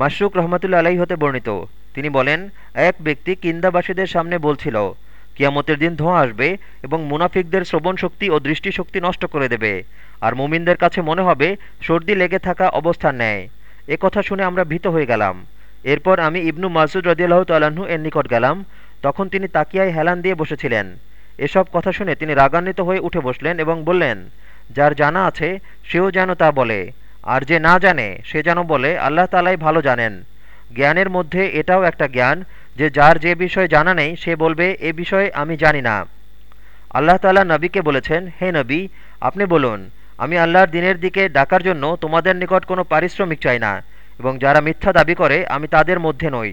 মাসরুক রহমতুল্লা আলাই হতে বর্ণিত। তিনি বলেন, এক ব্যক্তি কিন্দাবাসীদের সামনে বলছিল, কিয়ামতের দিন ধোঁয়া আসবে এবং মুনাফিকদের শ্রবণ শক্তি ও দৃষ্টিশক্তি নষ্ট করে দেবে, আর মুমিনদের কাছে মনে হবে সর্দি লেগে থাকা অবস্থান নেয় এ কথা শুনে আমরা ভীত হয়ে গেলাম। এরপর আমি ইবনু মাসুদ রদিয়াল্লাহ তাল্লাহ্ন এর নিকট গেলাম, তখন তিনি তাকিয়ায় হেলান দিয়ে বসেছিলেন। এসব কথা শুনে তিনি রাগান্বিত হয়ে উঠে বসলেন এবং বললেন, যার জানা আছে, সেও যেন তা বলে। আর যে না জানে, সে যেন বলে, আল্লাহ তালাই ভালো জানেন। জ্ঞানের মধ্যে এটাও একটা জ্ঞান যে যার যে বিষয়ে জানা নেই, সে বলবে, এ বিষয়ে আমি জানি না। আল্লাহ তালা নবীকে বলেছেন, হে নবী, আপনি বলুন, আমি আল্লাহর দিনের দিকে ডাকার জন্য তোমাদের নিকট কোনো পারিশ্রমিক চাই না, এবং যারা মিথ্যা দাবি করে, আমি তাদের মধ্যে নই।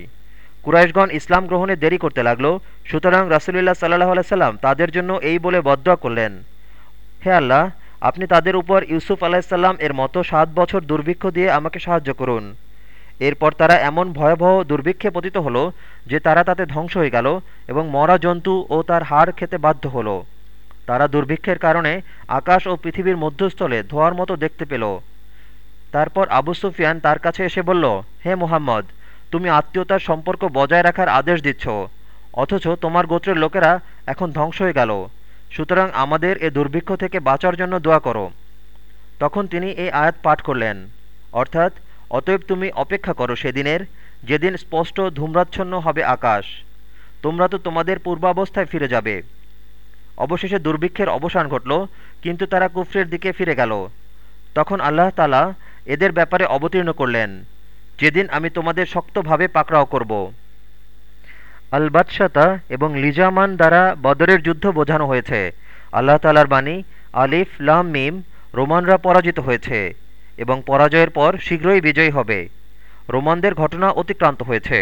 কুরাইশগণ ইসলাম গ্রহণে দেরি করতে লাগল, সুতরাং রাসুলুল্লাহ সাল্লাহ আলাইসাল্লাম তাদের জন্য এই বলে বদয়া করলেন। হে আল্লাহ আপনি তাদের উপর ইউসুফ আলাহিসাল্লাম এর মতো সাত বছর দুর্ভিক্ষ দিয়ে আমাকে সাহায্য করুন। এরপর তারা এমন ভয়াবহ দুর্ভিক্ষে পতিত হলো যে তারা তাতে ধ্বংস হয়ে গেল এবং মরা জন্তু ও তার হাড় খেতে বাধ্য হলো। তারা দুর্ভিক্ষের কারণে আকাশ ও পৃথিবীর মধ্যস্থলে ধোয়ার মতো দেখতে পেল। তারপর আবু সুফিয়ান তার কাছে এসে বলল, হে মোহাম্মদ, তুমি আত্মীয়তার সম্পর্ক বজায় রাখার আদেশ দিচ্ছ, অথচ তোমার গোত্রের লোকেরা এখন ধ্বংস হয়ে গেল। সুতরাং আমাদের এ দুর্ভিক্ষ থেকে বাঁচার জন্য দোয়া করো। তখন তিনি এই আয়াত পাঠ করলেন, অর্থাৎ, অতএব তুমি অপেক্ষা করো সেদিনের, যেদিন স্পষ্ট ধূম্রাচ্ছন্ন হবে আকাশ। তোমরা তো তোমাদের পূর্বাবস্থায় ফিরে যাবে। অবশেষে দুর্ভিক্ষের অবসান ঘটল, কিন্তু তারা কুফরের দিকে ফিরে গেল। তখন আল্লাহ তালা এদের ব্যাপারে অবতীর্ণ করলেন, যেদিন আমি তোমাদের শক্তভাবে পাকড়াও করব আল বাদশাতা এবং লিজামান দ্বারা বদরের যুদ্ধ বোঝানো হয়েছে। আল্লাহ তালার বাণী, আলিফ, লাম, মিম, রোমানরা পরাজিত হয়েছে এবং পরাজয়ের পর শীঘ্রই বিজয়ী হবে। রোমানদের ঘটনা অতিক্রান্ত হয়েছে।